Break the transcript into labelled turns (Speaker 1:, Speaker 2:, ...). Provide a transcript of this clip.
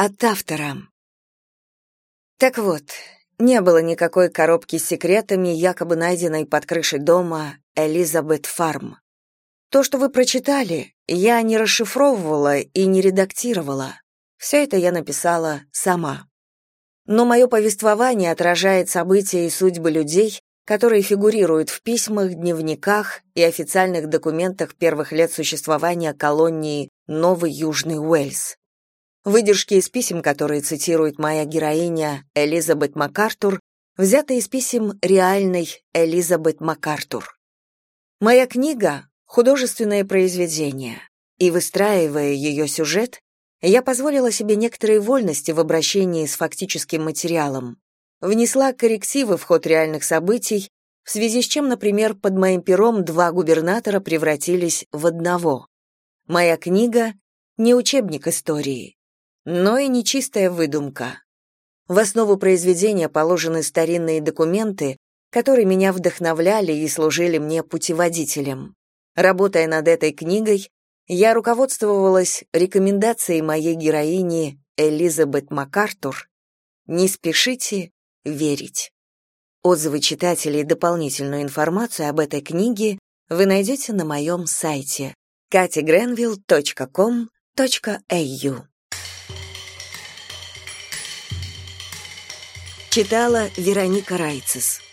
Speaker 1: От автора. Так вот, не было никакой коробки с секретами, якобы найденной под крышей дома Элизабет Фарм. То, что вы прочитали, я не расшифровывала и не редактировала. Все это я написала сама. Но мое повествование отражает события и судьбы людей, которые фигурируют в письмах, дневниках и официальных документах первых лет существования колонии Новый Южный Уэльс. Выдержки из писем, которые цитирует моя героиня Элизабет МакАртур, взяты из писем реальной Элизабет МакАртур. Моя книга — художественное произведение, и, выстраивая ее сюжет, я позволила себе некоторые вольности в обращении с фактическим материалом, внесла коррективы в ход реальных событий, в связи с чем, например, под моим пером два губернатора превратились в одного. Моя книга — не учебник истории но и нечистая выдумка. В основу произведения положены старинные документы, которые меня вдохновляли и служили мне путеводителем. Работая над этой книгой, я руководствовалась рекомендацией моей героини Элизабет МакАртур «Не спешите верить». Отзывы читателей и дополнительную информацию об этой книге вы найдете на моем сайте katigranville.com.au. Читала Вероника Райцес.